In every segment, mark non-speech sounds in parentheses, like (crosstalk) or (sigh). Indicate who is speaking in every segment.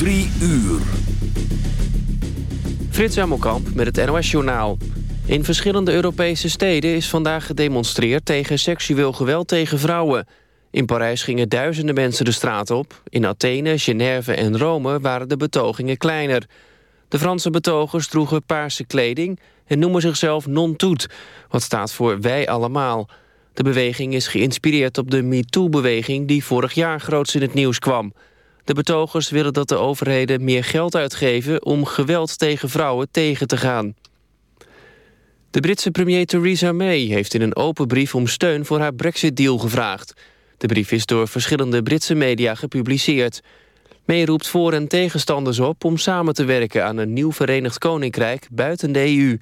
Speaker 1: Drie uur.
Speaker 2: Frits Amelkamp met het NOS-journaal. In verschillende Europese steden is vandaag gedemonstreerd... tegen seksueel geweld tegen vrouwen. In Parijs gingen duizenden mensen de straat op. In Athene, Genève en Rome waren de betogingen kleiner. De Franse betogers droegen paarse kleding... en noemen zichzelf non-toet, wat staat voor wij allemaal. De beweging is geïnspireerd op de MeToo-beweging... die vorig jaar groots in het nieuws kwam... De betogers willen dat de overheden meer geld uitgeven... om geweld tegen vrouwen tegen te gaan. De Britse premier Theresa May heeft in een open brief om steun voor haar Brexit-deal gevraagd. De brief is door verschillende Britse media gepubliceerd. May roept voor- en tegenstanders op om samen te werken aan een nieuw Verenigd Koninkrijk buiten de EU.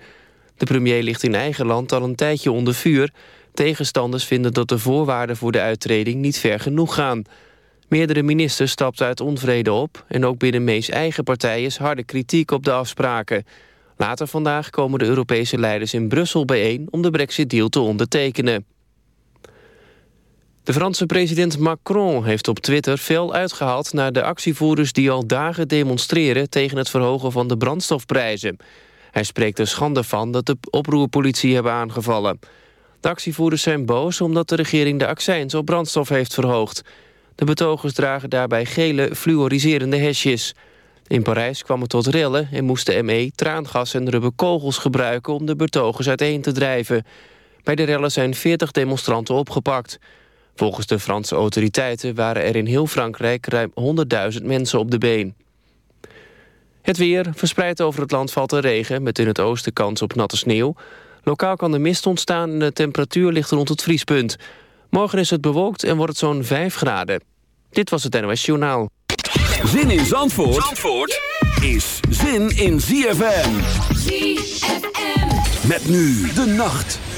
Speaker 2: De premier ligt in eigen land al een tijdje onder vuur. Tegenstanders vinden dat de voorwaarden voor de uittreding niet ver genoeg gaan. Meerdere ministers stapten uit onvrede op... en ook binnen May's eigen partij is harde kritiek op de afspraken. Later vandaag komen de Europese leiders in Brussel bijeen... om de brexit-deal te ondertekenen. De Franse president Macron heeft op Twitter veel uitgehaald... naar de actievoerders die al dagen demonstreren... tegen het verhogen van de brandstofprijzen. Hij spreekt er schande van dat de oproerpolitie hebben aangevallen. De actievoerders zijn boos omdat de regering de accijns op brandstof heeft verhoogd... De betogers dragen daarbij gele fluoriserende hesjes. In Parijs kwam het tot rellen en moest de ME traangas en rubberkogels gebruiken... om de betogers uiteen te drijven. Bij de rellen zijn 40 demonstranten opgepakt. Volgens de Franse autoriteiten waren er in heel Frankrijk... ruim 100.000 mensen op de been. Het weer. Verspreid over het land valt er regen... met in het oosten kans op natte sneeuw. Lokaal kan de mist ontstaan en de temperatuur ligt rond het vriespunt... Morgen is het bewolkt en wordt het zo'n 5 graden. Dit was het NOS Journaal.
Speaker 1: Zin in Zandvoort, Zandvoort is zin in ZFM. ZFM. Met nu de nacht.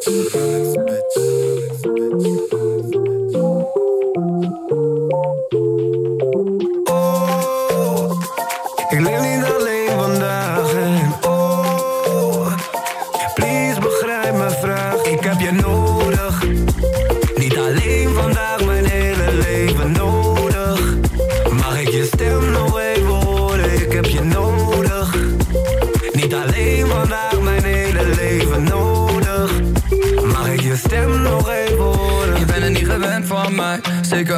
Speaker 3: 幸福。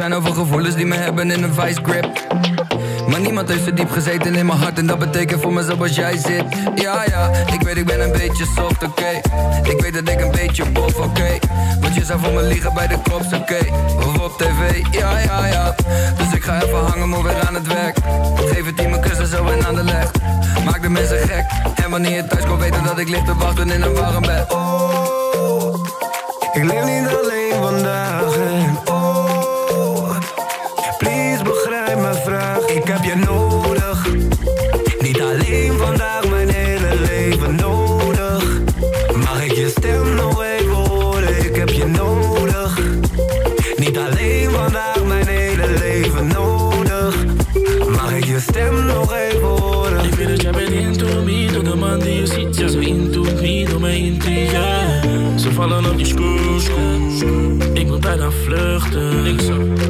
Speaker 3: zijn over gevoelens die me hebben in een vice grip. Maar niemand heeft zo diep gezeten in mijn hart en dat betekent voor me zoals jij zit. Ja, ja, ik weet ik ben een beetje soft, oké. Ik weet dat ik een beetje bof, oké. Want je zou voor me liegen bij de kops, oké. Of op tv, ja, ja, ja. Dus ik ga even hangen, maar weer aan het werk. Geef het team een kussen zo en aan de leg. Maak de mensen gek. En wanneer je thuis komt, weten dat ik lig te wachten in een warm bed.
Speaker 4: Oh, ik leef niet alleen vandaag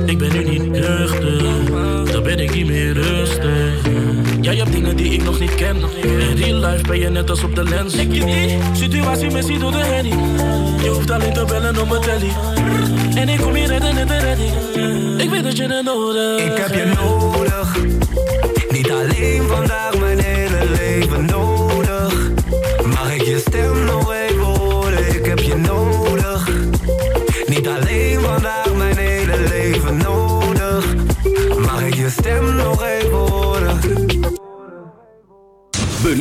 Speaker 4: Ik
Speaker 5: ben nu niet nuchter, dan ben ik niet meer rustig. Jij hebt dingen die ik nog niet ken. In real life ben je net als op de lens. Ik je die situatie missie door de handy. Je hoeft alleen te bellen om mijn telly. En ik kom hier redden in de redding. Ik weet dat je het nodig
Speaker 4: Ik heb je nodig, niet alleen vandaag,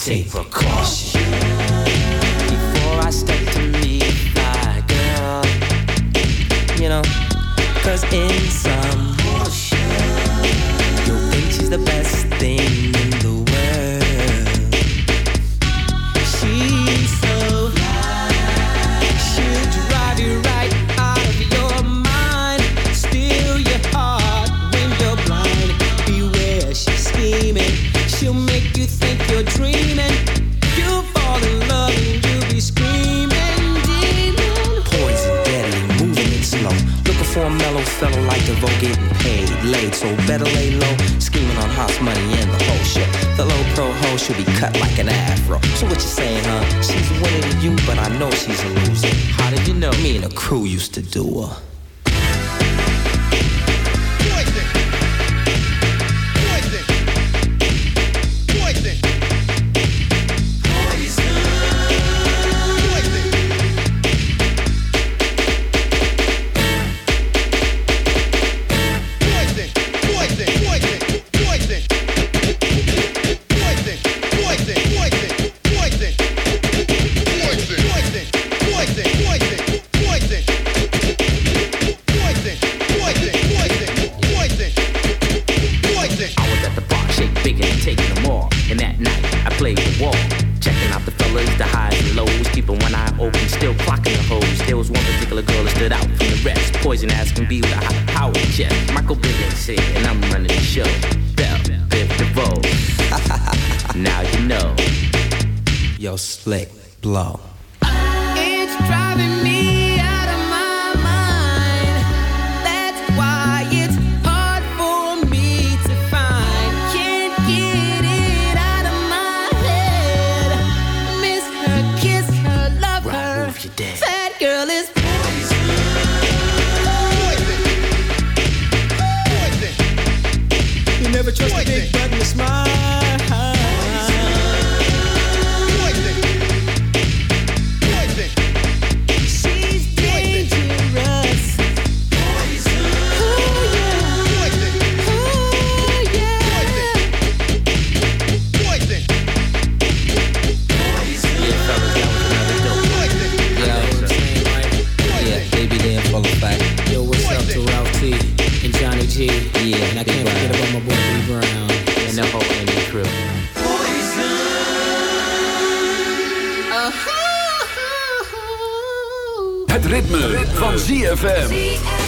Speaker 6: save a
Speaker 7: car. the
Speaker 8: wall. Checking out the fellas, the highs and lows. Keeping one eye open, still clocking the hoes. There was one particular girl that stood out from the rest. Poison ass can be with a high power jet. Michael Bivens said, and I'm running the show. Bell, Biff DeVoe. (laughs) now you know.
Speaker 7: Yo, slick, blow.
Speaker 1: van ZFM.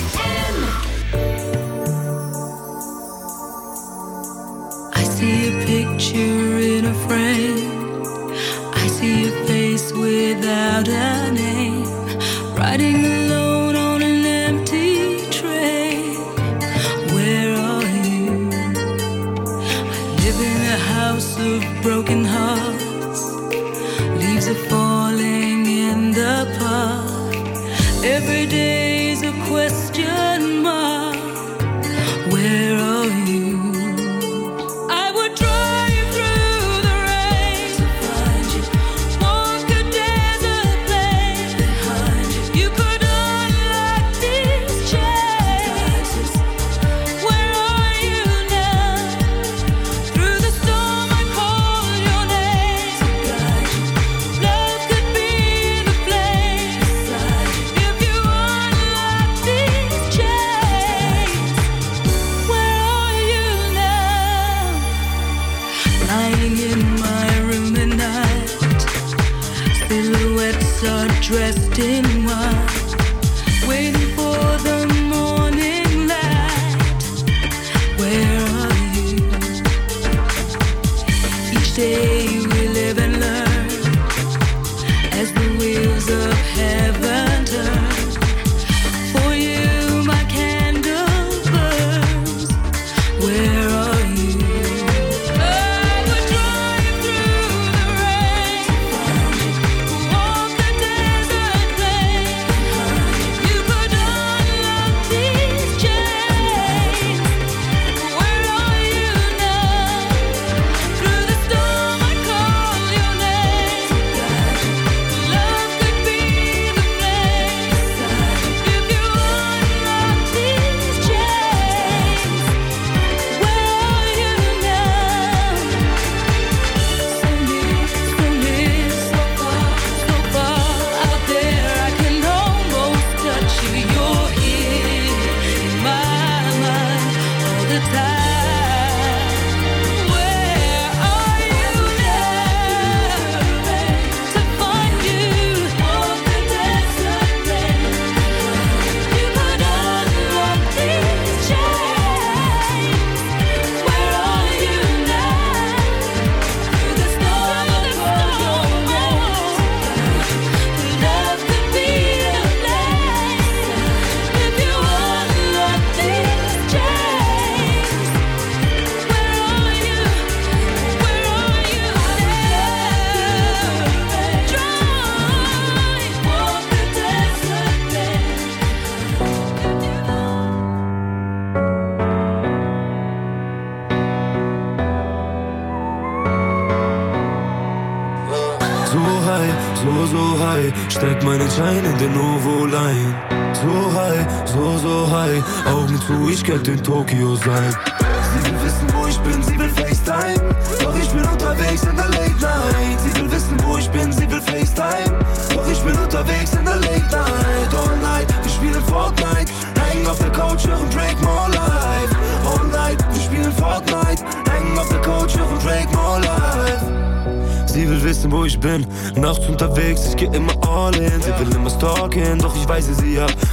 Speaker 4: Könnte in Tokio sein. Sie will wissen, wo ich bin, sie will FaceTime. Doch ich bin unterwegs in der Late Night. Sie will wissen, wo ich bin, sie will FaceTime. Doch ich bin unterwegs in der Late Night. All night, wir spielen Fortnite. Hängen auf der Couch, hören Drake More Life. All night, wir spielen Fortnite. Hängen auf der Couch, hören Drake More Life. Sie will wissen, wo ich bin, nachts unterwegs, ich geh immer all in. Sie will immer stalken, doch ich weise sie ab.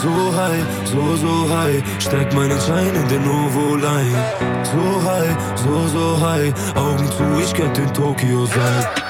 Speaker 4: So high, so, so high, steck meinen Schein in den Ovo-Line. So high, so, so high, Augen zu, ich könnte in Tokio sein.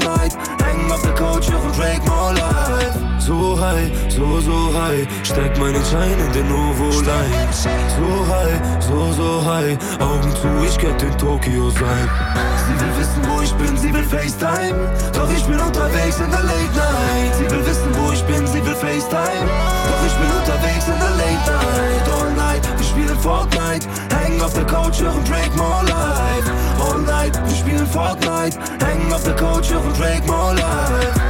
Speaker 4: Der Couch, hören Drake More Life. So high, so, so high, steck meinen Schein in den Ovo-Line. So high, so, so high, Augen zu, ich könnte in Tokio sein. Sie will wissen, wo ich bin, sie will FaceTime. Doch ich bin unterwegs in der Late Night. Sie will wissen, wo ich bin, sie will FaceTime. Doch ich bin unterwegs in der Late Night. All auf der Couch, hören Drake More Life. All night, wir spielen Fortnite. Hängen auf der Couch, hören Drake More Life.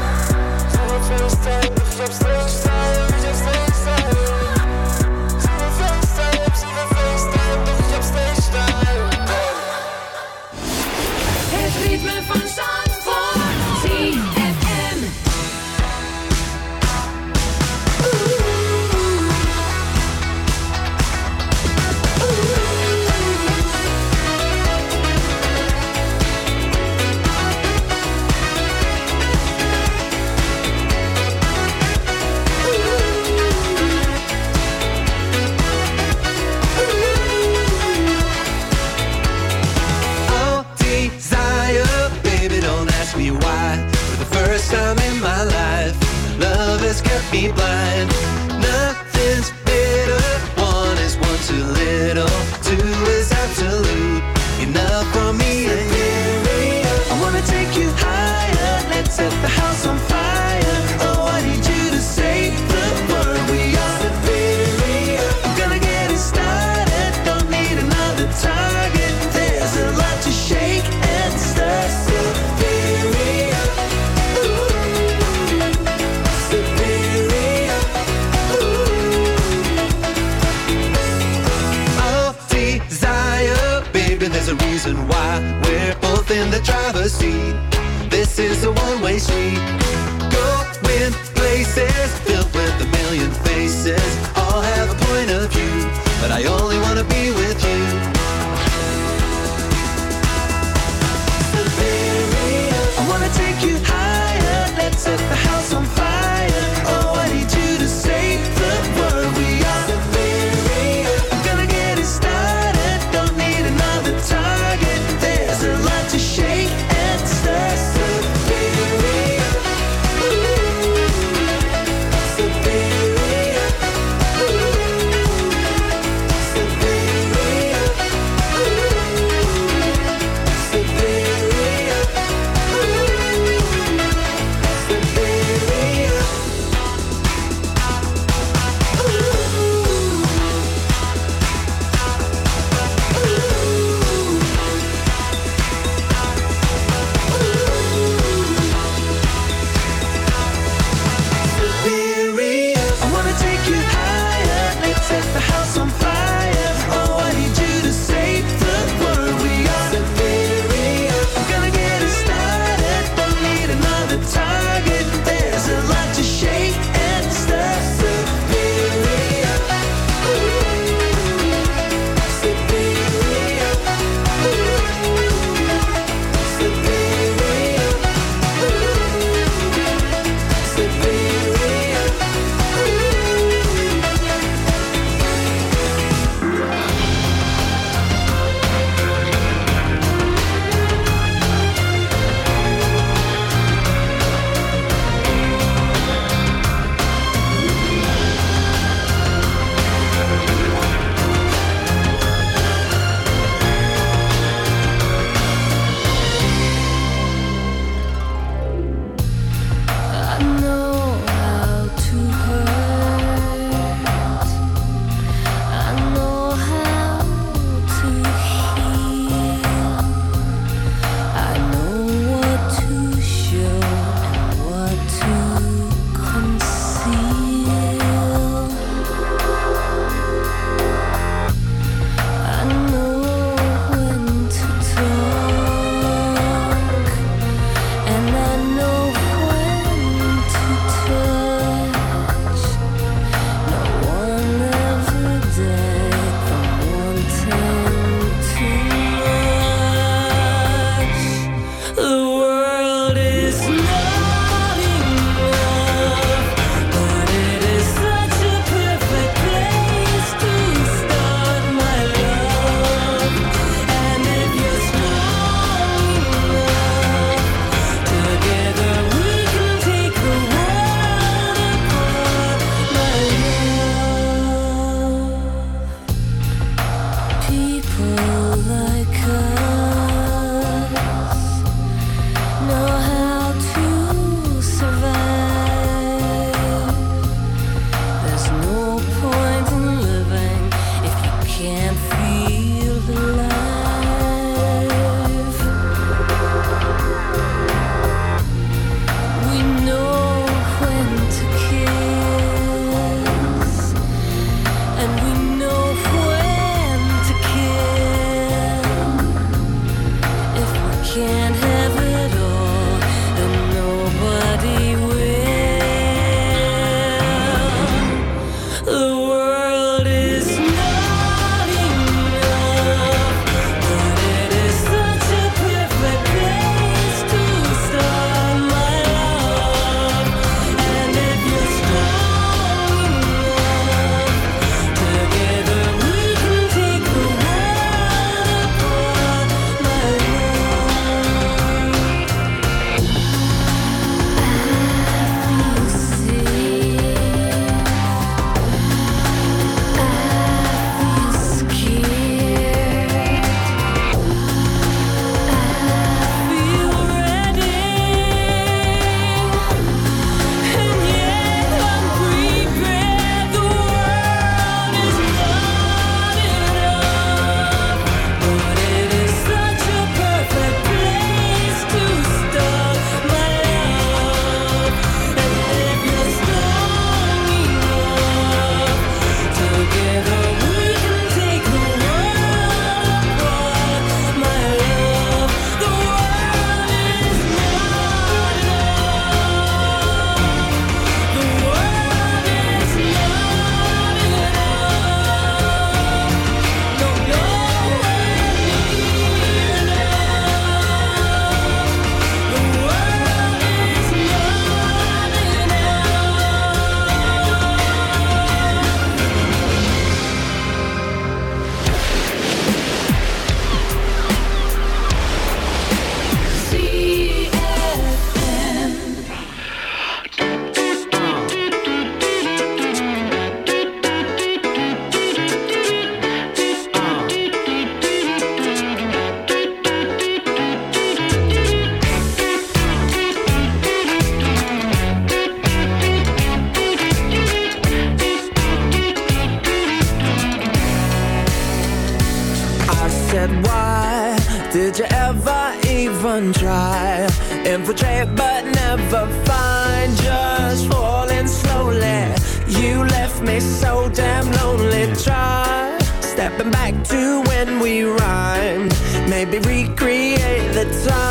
Speaker 4: Maybe recreate the time.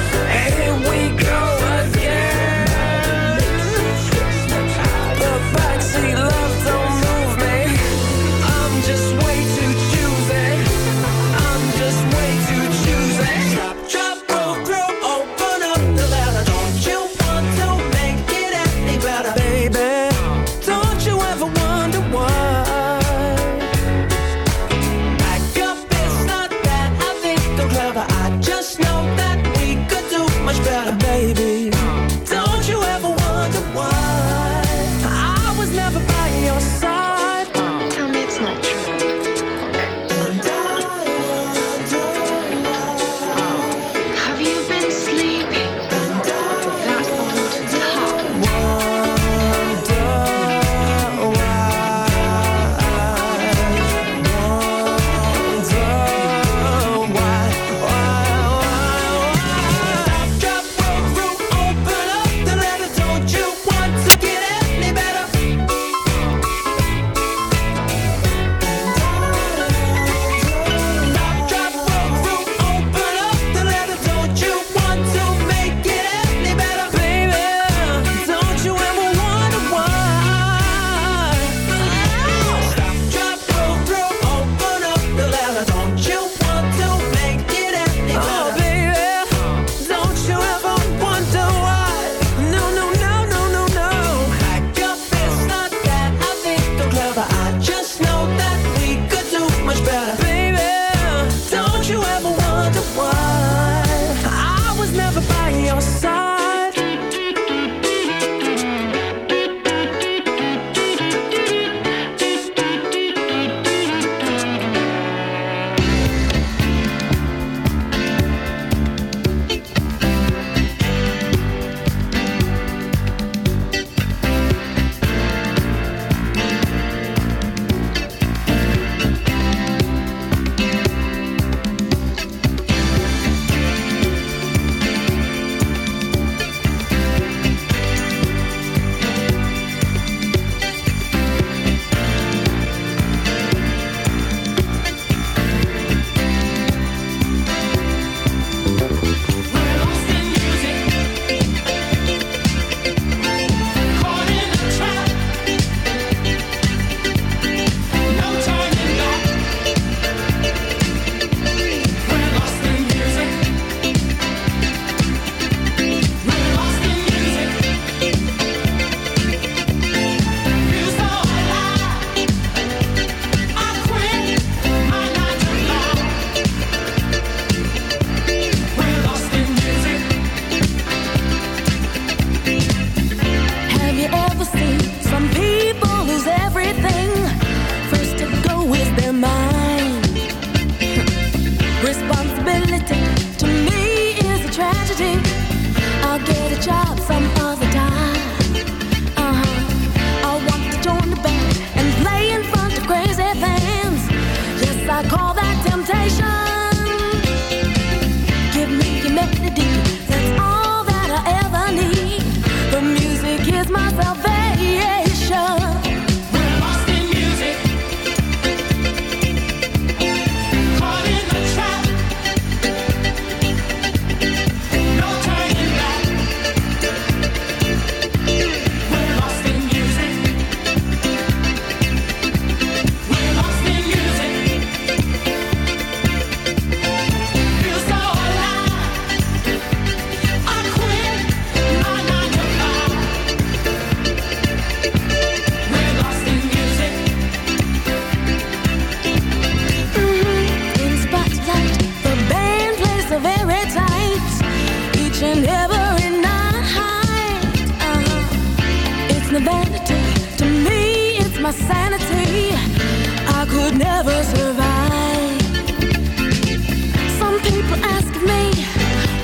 Speaker 6: People ask me,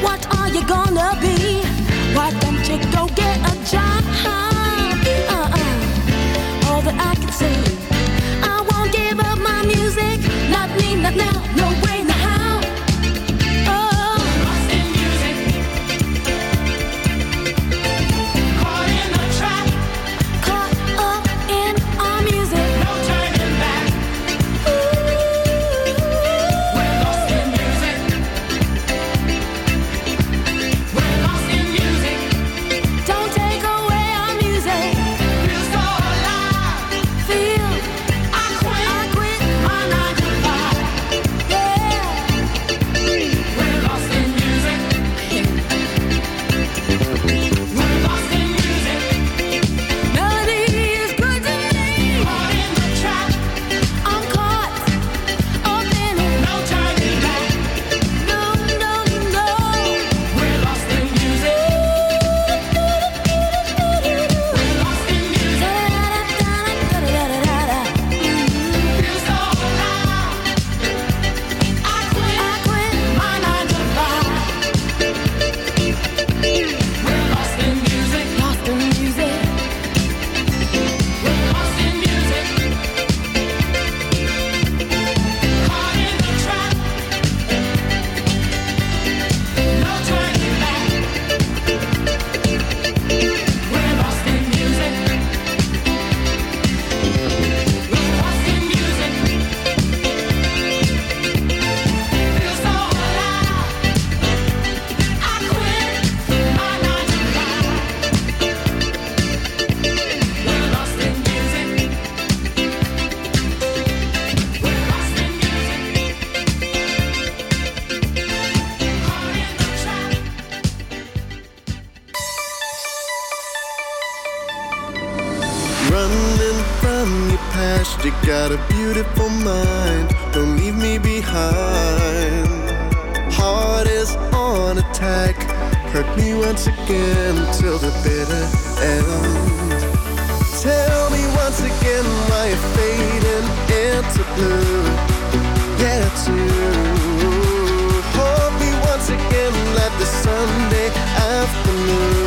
Speaker 6: what are you gonna be? Why don't you go get a job?
Speaker 9: got a beautiful mind, don't leave me behind. Heart is on attack, hurt me once again till the bitter end. Tell me once again why you're fading into blue. Yeah, it's you. Hold me once again like the Sunday afternoon.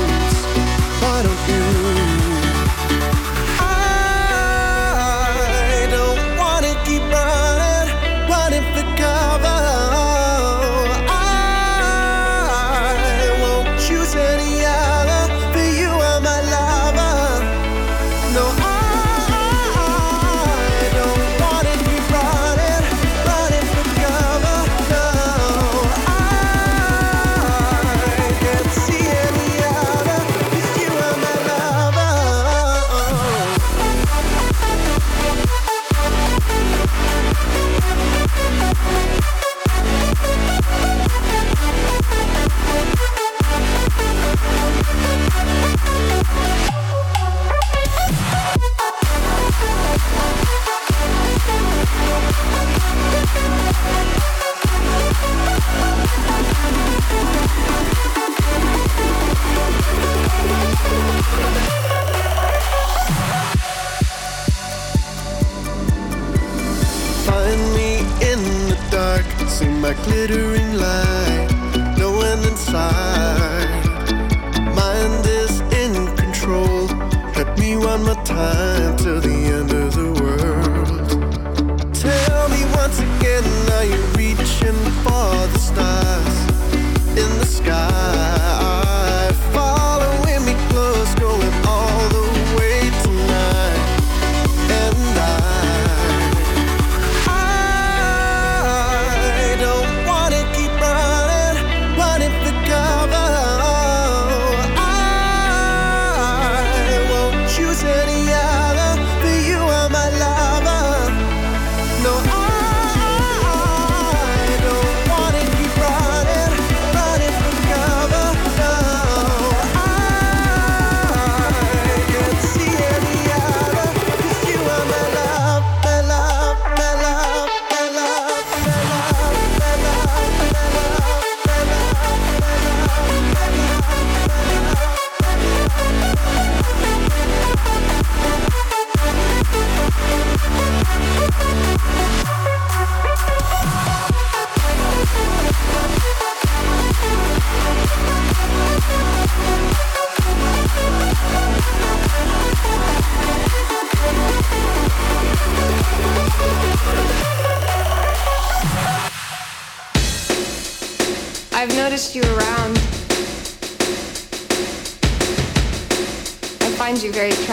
Speaker 9: side. Mind is in control. Let me run my time till the end of the world. Tell me once again, are you?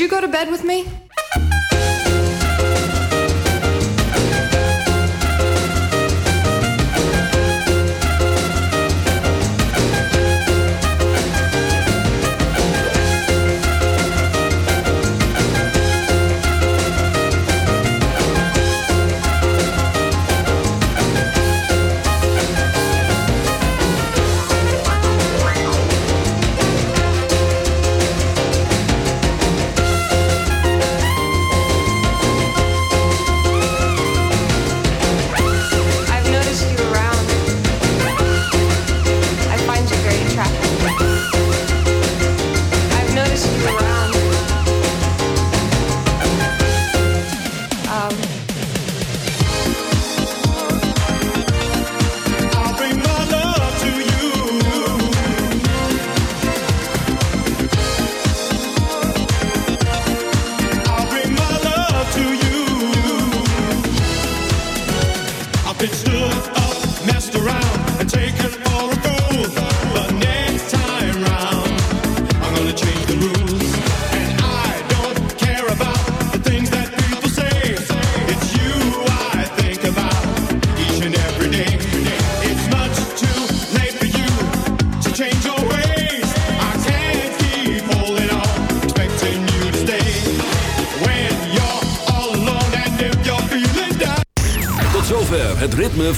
Speaker 10: Could you go to bed with me?